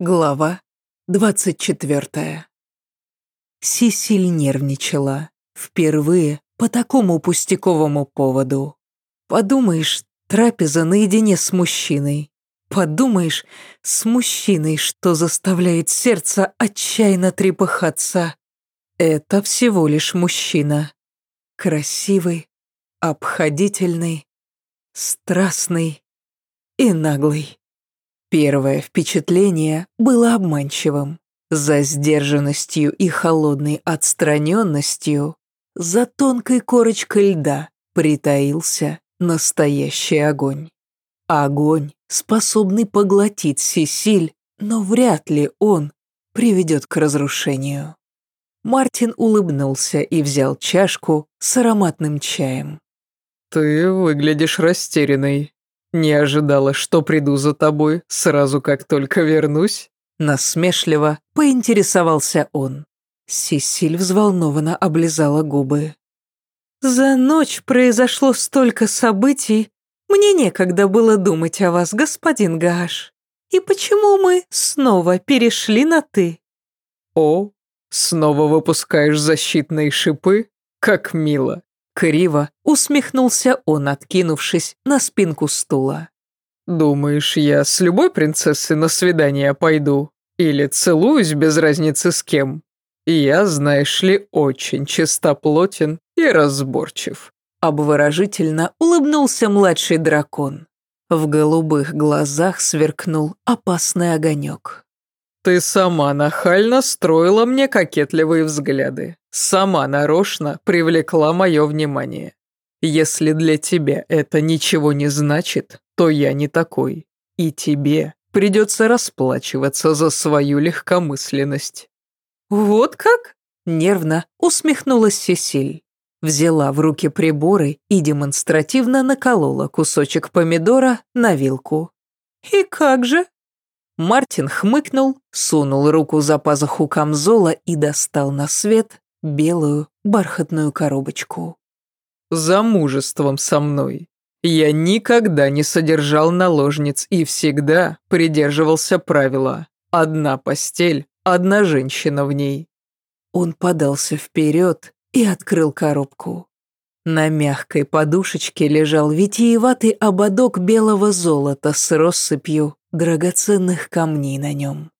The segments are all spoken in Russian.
Глава 24 Сисиль нервничала. Впервые по такому пустяковому поводу. Подумаешь, трапеза наедине с мужчиной. Подумаешь, с мужчиной, что заставляет сердце отчаянно трепыхаться. Это всего лишь мужчина. Красивый, обходительный, страстный и наглый. Первое впечатление было обманчивым. За сдержанностью и холодной отстраненностью, за тонкой корочкой льда притаился настоящий огонь. Огонь, способный поглотить Сесиль, но вряд ли он приведет к разрушению. Мартин улыбнулся и взял чашку с ароматным чаем. «Ты выглядишь растерянной», «Не ожидала, что приду за тобой сразу, как только вернусь?» Насмешливо поинтересовался он. Сесиль взволнованно облизала губы. «За ночь произошло столько событий. Мне некогда было думать о вас, господин Гаш. И почему мы снова перешли на «ты»?» «О, снова выпускаешь защитные шипы? Как мило!» Криво усмехнулся он, откинувшись на спинку стула. «Думаешь, я с любой принцессой на свидание пойду? Или целуюсь без разницы с кем? Я, знаешь ли, очень чистоплотен и разборчив». Обворожительно улыбнулся младший дракон. В голубых глазах сверкнул опасный огонек. Ты сама нахально строила мне кокетливые взгляды. Сама нарочно привлекла мое внимание. Если для тебя это ничего не значит, то я не такой. И тебе придется расплачиваться за свою легкомысленность». «Вот как?» – нервно усмехнулась Сесиль. Взяла в руки приборы и демонстративно наколола кусочек помидора на вилку. «И как же?» Мартин хмыкнул, сунул руку за пазуху камзола и достал на свет белую бархатную коробочку. «Замужеством со мной. Я никогда не содержал наложниц и всегда придерживался правила. Одна постель, одна женщина в ней». Он подался вперед и открыл коробку. На мягкой подушечке лежал витиеватый ободок белого золота с россыпью драгоценных камней на нем.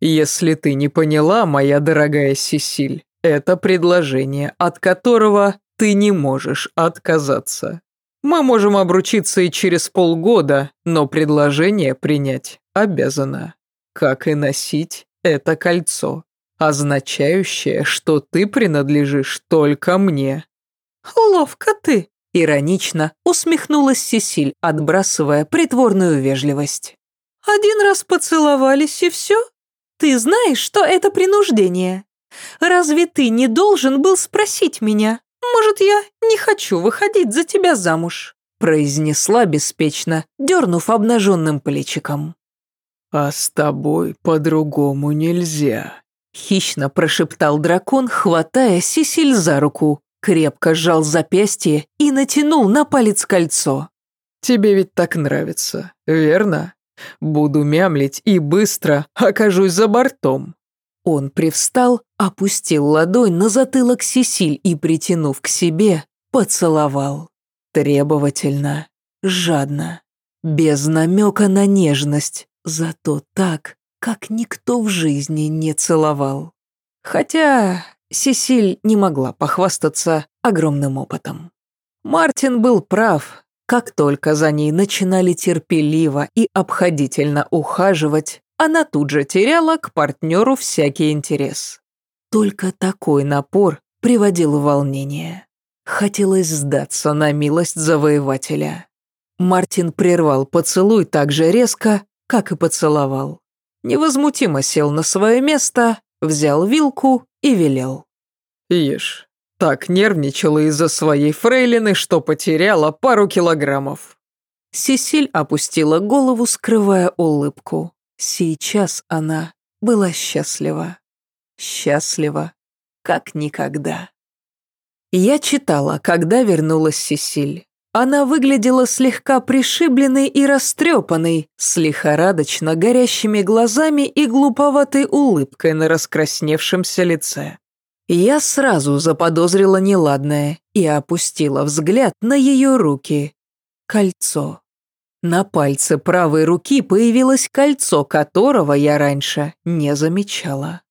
«Если ты не поняла, моя дорогая Сесиль, это предложение, от которого ты не можешь отказаться. Мы можем обручиться и через полгода, но предложение принять обязана. Как и носить это кольцо, означающее, что ты принадлежишь только мне». «Ловко ты», — иронично усмехнулась Сесиль, отбрасывая притворную вежливость. Один раз поцеловались и все? Ты знаешь, что это принуждение. Разве ты не должен был спросить меня? Может, я не хочу выходить за тебя замуж?» произнесла беспечно, дернув обнаженным плечиком. «А с тобой по-другому нельзя», — хищно прошептал дракон, хватая Сисиль за руку, крепко сжал запястье и натянул на палец кольцо. «Тебе ведь так нравится, верно?» Буду мямлить и быстро окажусь за бортом». Он привстал, опустил ладонь на затылок Сесиль и, притянув к себе, поцеловал. Требовательно, жадно, без намека на нежность, зато так, как никто в жизни не целовал. Хотя Сесиль не могла похвастаться огромным опытом. Мартин был прав, как только за ней начинали терпеливо и обходительно ухаживать, она тут же теряла к партнеру всякий интерес. Только такой напор приводил в волнение. Хотелось сдаться на милость завоевателя. Мартин прервал поцелуй так же резко, как и поцеловал. Невозмутимо сел на свое место, взял вилку и велел. «Ешь». Так нервничала из-за своей фрейлины, что потеряла пару килограммов. Сесиль опустила голову, скрывая улыбку. Сейчас она была счастлива. Счастлива, как никогда. Я читала, когда вернулась Сесиль. Она выглядела слегка пришибленной и растрепанной, с лихорадочно горящими глазами и глуповатой улыбкой на раскрасневшемся лице. Я сразу заподозрила неладное и опустила взгляд на ее руки. Кольцо. На пальце правой руки появилось кольцо, которого я раньше не замечала.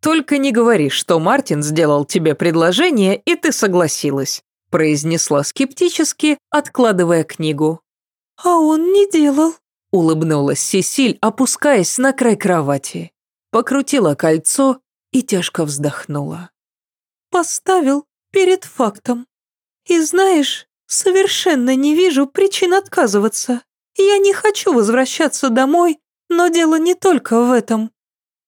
«Только не говори, что Мартин сделал тебе предложение, и ты согласилась», произнесла скептически, откладывая книгу. «А он не делал», улыбнулась Сесиль, опускаясь на край кровати. Покрутила кольцо и тяжко вздохнула. «Поставил перед фактом. И знаешь, совершенно не вижу причин отказываться. Я не хочу возвращаться домой, но дело не только в этом.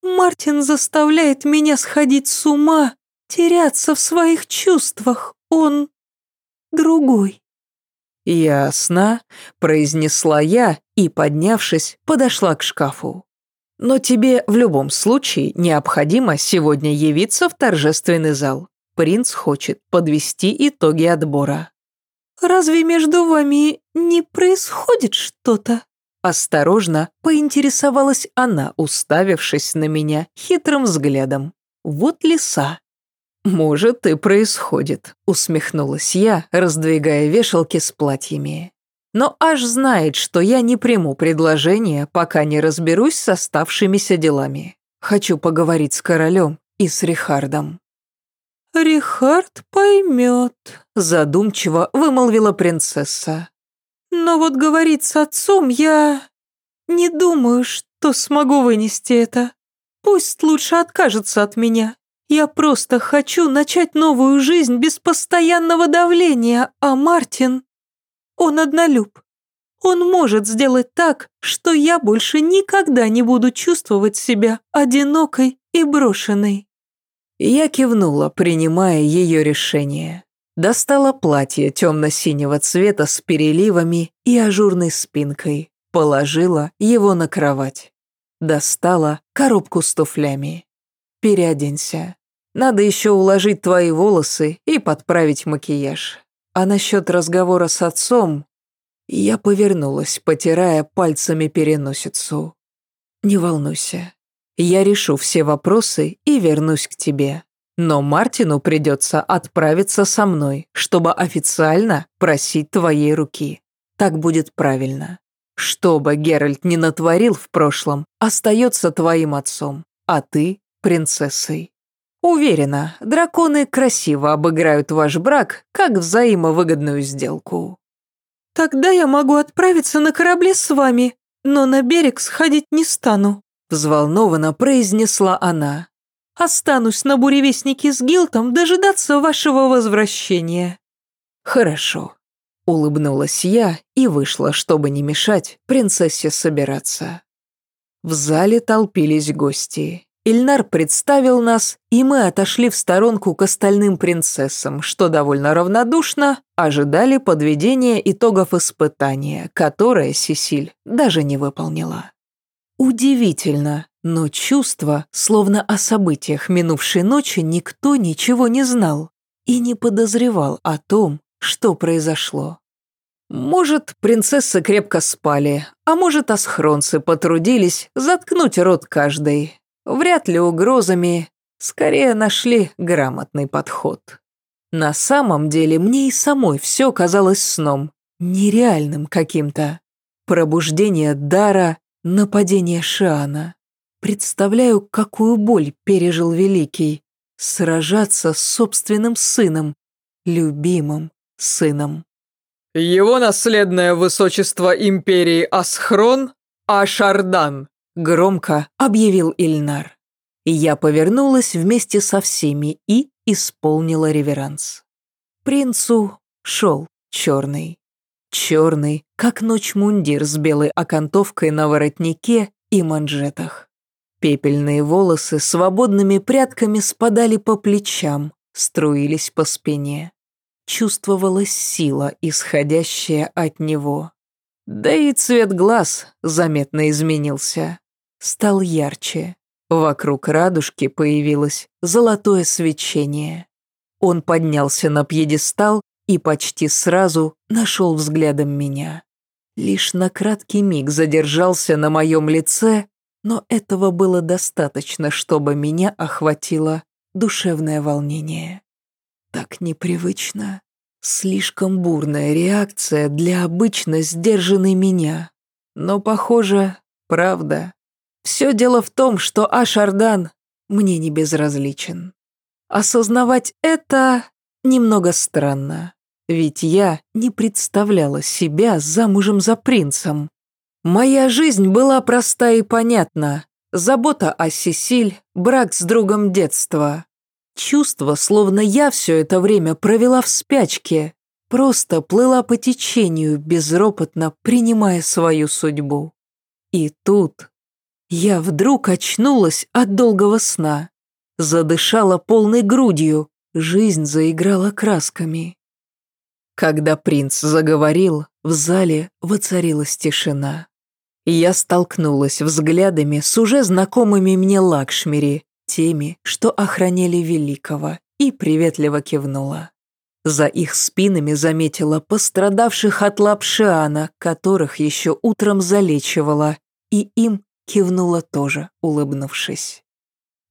Мартин заставляет меня сходить с ума, теряться в своих чувствах. Он другой. «Ясно», — произнесла я и, поднявшись, подошла к шкафу. «Но тебе в любом случае необходимо сегодня явиться в торжественный зал. Принц хочет подвести итоги отбора». «Разве между вами не происходит что-то?» Осторожно поинтересовалась она, уставившись на меня хитрым взглядом. «Вот лиса». «Может, и происходит», — усмехнулась я, раздвигая вешалки с платьями. «Но аж знает, что я не приму предложение, пока не разберусь с оставшимися делами. Хочу поговорить с королем и с Рихардом». «Рихард поймет», — задумчиво вымолвила принцесса. «Но вот говорить с отцом я не думаю, что смогу вынести это. Пусть лучше откажется от меня. Я просто хочу начать новую жизнь без постоянного давления, а Мартин... Он однолюб. Он может сделать так, что я больше никогда не буду чувствовать себя одинокой и брошенной. Я кивнула, принимая ее решение. Достала платье темно-синего цвета с переливами и ажурной спинкой. Положила его на кровать. Достала коробку с туфлями. Переоденься. Надо еще уложить твои волосы и подправить макияж. А насчет разговора с отцом... Я повернулась, потирая пальцами переносицу. Не волнуйся, я решу все вопросы и вернусь к тебе. Но Мартину придется отправиться со мной, чтобы официально просить твоей руки. Так будет правильно. Что бы Геральт ни натворил в прошлом, остается твоим отцом, а ты – принцессой. Уверена, драконы красиво обыграют ваш брак, как взаимовыгодную сделку. Тогда я могу отправиться на корабле с вами, но на берег сходить не стану взволнованно произнесла она. «Останусь на буревестнике с Гилтом дожидаться вашего возвращения». «Хорошо», — улыбнулась я и вышла, чтобы не мешать принцессе собираться. В зале толпились гости. Ильнар представил нас, и мы отошли в сторонку к остальным принцессам, что довольно равнодушно ожидали подведения итогов испытания, которое Сесиль даже не выполнила. Удивительно, но чувство, словно о событиях минувшей ночи никто ничего не знал и не подозревал о том, что произошло. Может, принцессы крепко спали, а может, асхронцы потрудились заткнуть рот каждой. Вряд ли угрозами, скорее нашли грамотный подход. На самом деле мне и самой все казалось сном, нереальным каким-то. Пробуждение дара, Нападение Шиана. Представляю, какую боль пережил Великий. Сражаться с собственным сыном, любимым сыном. «Его наследное высочество империи Асхрон Ашардан», громко объявил Ильнар. Я повернулась вместе со всеми и исполнила реверанс. Принцу шел черный. Черный, как ночь мундир с белой окантовкой на воротнике и манжетах. Пепельные волосы свободными прядками спадали по плечам, струились по спине. Чувствовалась сила, исходящая от него. Да и цвет глаз заметно изменился. Стал ярче. Вокруг радужки появилось золотое свечение. Он поднялся на пьедестал и почти сразу нашел взглядом меня. Лишь на краткий миг задержался на моем лице, но этого было достаточно, чтобы меня охватило душевное волнение. Так непривычно. Слишком бурная реакция для обычно сдержанной меня. Но, похоже, правда. Все дело в том, что Ашардан мне не безразличен. Осознавать это немного странно, ведь я не представляла себя замужем за принцем. Моя жизнь была проста и понятна. Забота о Сесиль, брак с другом детства. Чувство, словно я все это время провела в спячке, просто плыла по течению, безропотно принимая свою судьбу. И тут я вдруг очнулась от долгого сна, задышала полной грудью, жизнь заиграла красками. Когда принц заговорил, в зале воцарилась тишина. Я столкнулась взглядами с уже знакомыми мне Лакшмири, теми, что охраняли Великого, и приветливо кивнула. За их спинами заметила пострадавших от лапшиана, которых еще утром залечивала, и им кивнула тоже, улыбнувшись.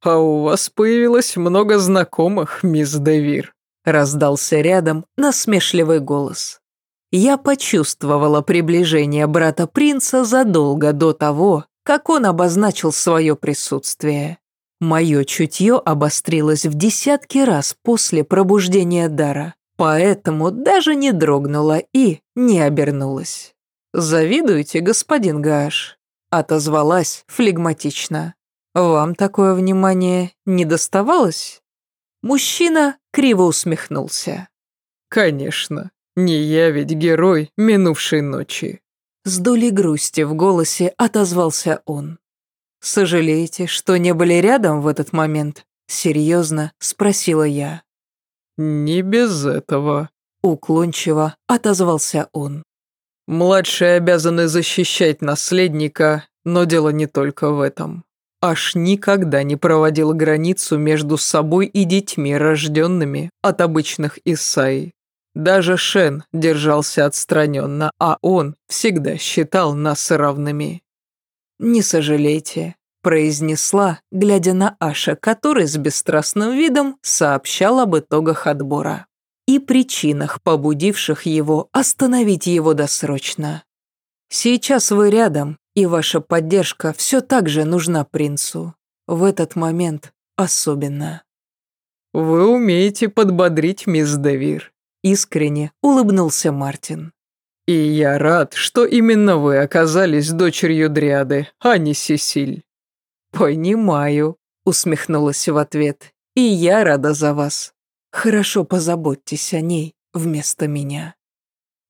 «А у вас появилось много знакомых, мисс Девир», раздался рядом насмешливый голос. Я почувствовала приближение брата принца задолго до того, как он обозначил свое присутствие. Мое чутье обострилось в десятки раз после пробуждения дара, поэтому даже не дрогнула и не обернулась. «Завидуете, господин Гаш?» – отозвалась флегматично. «Вам такое внимание не доставалось?» Мужчина криво усмехнулся. «Конечно, не я ведь герой минувшей ночи». С долей грусти в голосе отозвался он. «Сожалеете, что не были рядом в этот момент?» Серьезно спросила я. «Не без этого», — уклончиво отозвался он. «Младшие обязаны защищать наследника, но дело не только в этом. Аж никогда не проводил границу между собой и детьми, рожденными от обычных Исаи. Даже Шен держался отстраненно, а он всегда считал нас равными. «Не сожалейте», – произнесла, глядя на Аша, который с бесстрастным видом сообщал об итогах отбора и причинах, побудивших его остановить его досрочно. «Сейчас вы рядом, и ваша поддержка все так же нужна принцу. В этот момент особенно». «Вы умеете подбодрить, мисс Девир», – искренне улыбнулся Мартин. «И я рад, что именно вы оказались дочерью Дриады, а не Сесиль». «Понимаю», — усмехнулась в ответ. «И я рада за вас. Хорошо позаботьтесь о ней вместо меня».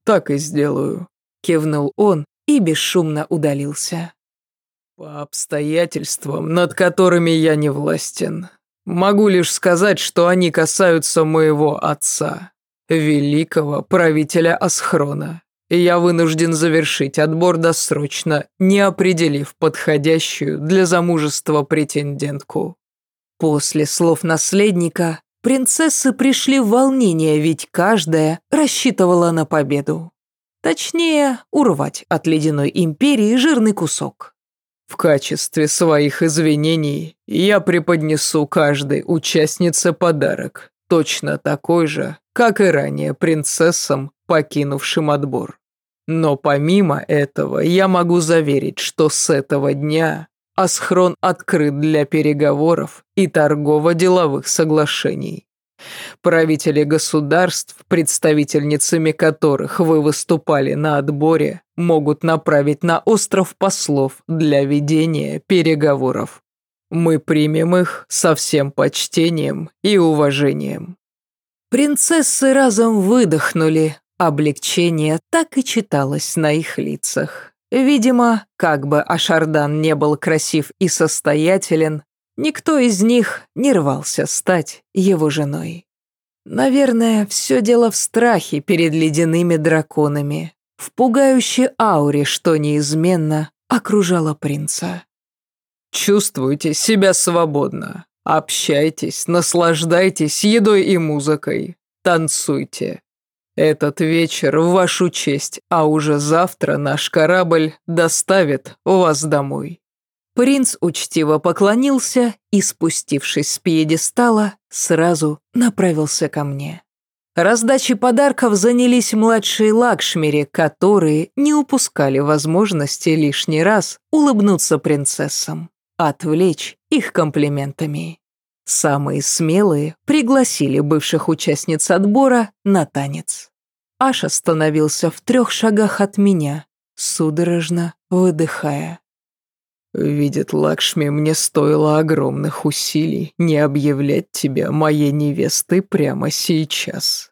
«Так и сделаю», — кивнул он и бесшумно удалился. «По обстоятельствам, над которыми я не властен, могу лишь сказать, что они касаются моего отца, великого правителя Асхрона и я вынужден завершить отбор досрочно, не определив подходящую для замужества претендентку. После слов наследника принцессы пришли в волнение, ведь каждая рассчитывала на победу. Точнее, урвать от ледяной империи жирный кусок. В качестве своих извинений я преподнесу каждой участнице подарок, точно такой же, как и ранее принцессам, покинувшим отбор. Но помимо этого, я могу заверить, что с этого дня Асхрон открыт для переговоров и торгово-деловых соглашений. Правители государств, представительницами которых вы выступали на отборе, могут направить на остров послов для ведения переговоров. Мы примем их со всем почтением и уважением. Принцессы разом выдохнули, Облегчение так и читалось на их лицах. Видимо, как бы Ашардан не был красив и состоятелен, никто из них не рвался стать его женой. Наверное, все дело в страхе перед ледяными драконами, в пугающей ауре, что неизменно окружала принца. «Чувствуйте себя свободно. Общайтесь, наслаждайтесь едой и музыкой. Танцуйте. Этот вечер в вашу честь, а уже завтра наш корабль доставит вас домой». Принц учтиво поклонился и, спустившись с пьедестала, сразу направился ко мне. Раздачей подарков занялись младшие Лакшмири, которые не упускали возможности лишний раз улыбнуться принцессам, отвлечь их комплиментами. Самые смелые пригласили бывших участниц отбора на танец. Аш остановился в трех шагах от меня, судорожно выдыхая. «Видит Лакшми, мне стоило огромных усилий не объявлять тебя моей невестой прямо сейчас».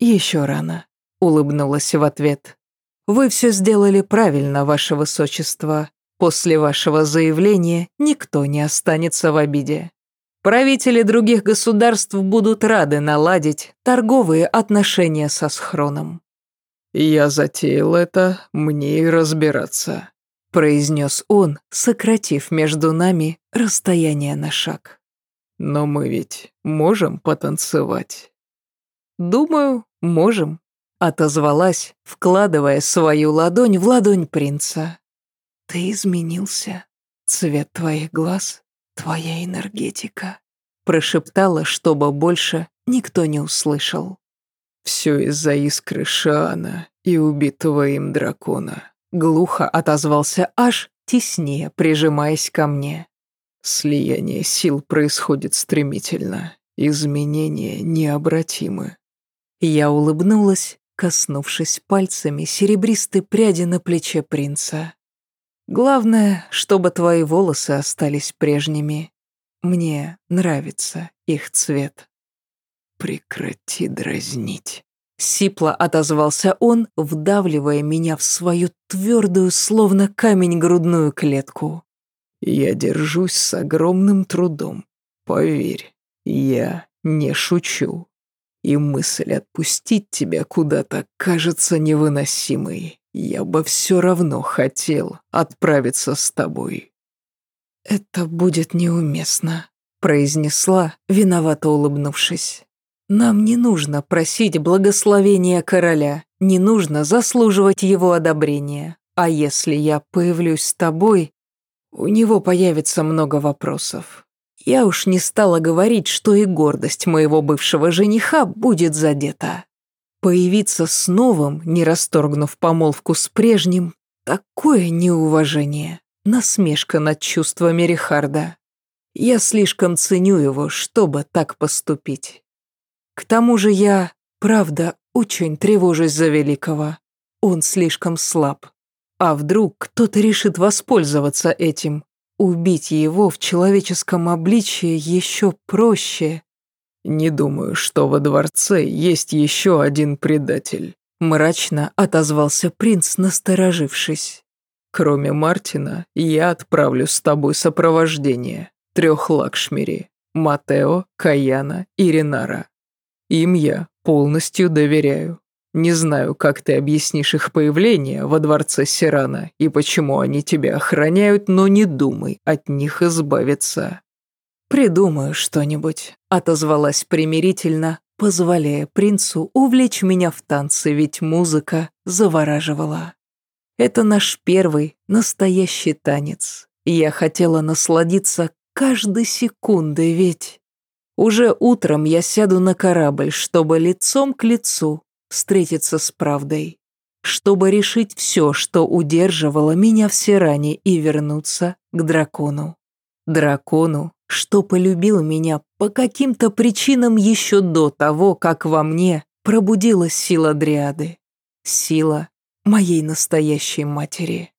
«Еще рано», — улыбнулась в ответ. «Вы все сделали правильно, ваше высочество. После вашего заявления никто не останется в обиде. Правители других государств будут рады наладить торговые отношения со Схроном. «Я затеял это, мне и разбираться», — произнес он, сократив между нами расстояние на шаг. «Но мы ведь можем потанцевать?» «Думаю, можем», — отозвалась, вкладывая свою ладонь в ладонь принца. «Ты изменился. Цвет твоих глаз «Твоя энергетика», — прошептала, чтобы больше никто не услышал. «Все из-за искры Шаана и убитого им дракона», — глухо отозвался аж, теснее прижимаясь ко мне. «Слияние сил происходит стремительно, изменения необратимы». Я улыбнулась, коснувшись пальцами серебристой пряди на плече принца. Главное, чтобы твои волосы остались прежними. Мне нравится их цвет. Прекрати дразнить. Сипло отозвался он, вдавливая меня в свою твердую, словно камень, грудную клетку. Я держусь с огромным трудом. Поверь, я не шучу. И мысль отпустить тебя куда-то кажется невыносимой. Я бы все равно хотел отправиться с тобой». «Это будет неуместно», — произнесла, виновато улыбнувшись. «Нам не нужно просить благословения короля, не нужно заслуживать его одобрения. А если я появлюсь с тобой, у него появится много вопросов. Я уж не стала говорить, что и гордость моего бывшего жениха будет задета. Появиться с новым, не расторгнув помолвку с прежним, такое неуважение, насмешка над чувствами Рихарда. Я слишком ценю его, чтобы так поступить. К тому же я, правда, очень тревожусь за Великого. Он слишком слаб. А вдруг кто-то решит воспользоваться этим? Убить его в человеческом обличье еще проще. «Не думаю, что во дворце есть еще один предатель», — мрачно отозвался принц, насторожившись. «Кроме Мартина, я отправлю с тобой сопровождение трех Лакшмири — Матео, Каяна и Ренара. Им я полностью доверяю. Не знаю, как ты объяснишь их появление во дворце Сирана и почему они тебя охраняют, но не думай от них избавиться. «Придумаю что-нибудь», — отозвалась примирительно, позволяя принцу увлечь меня в танцы, ведь музыка завораживала. Это наш первый настоящий танец, я хотела насладиться каждой секундой, ведь... Уже утром я сяду на корабль, чтобы лицом к лицу встретиться с правдой, чтобы решить все, что удерживало меня в Сиране и вернуться к дракону. Дракону, что полюбил меня по каким-то причинам еще до того, как во мне пробудилась сила Дриады. Сила моей настоящей матери.